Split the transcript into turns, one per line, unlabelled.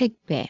택배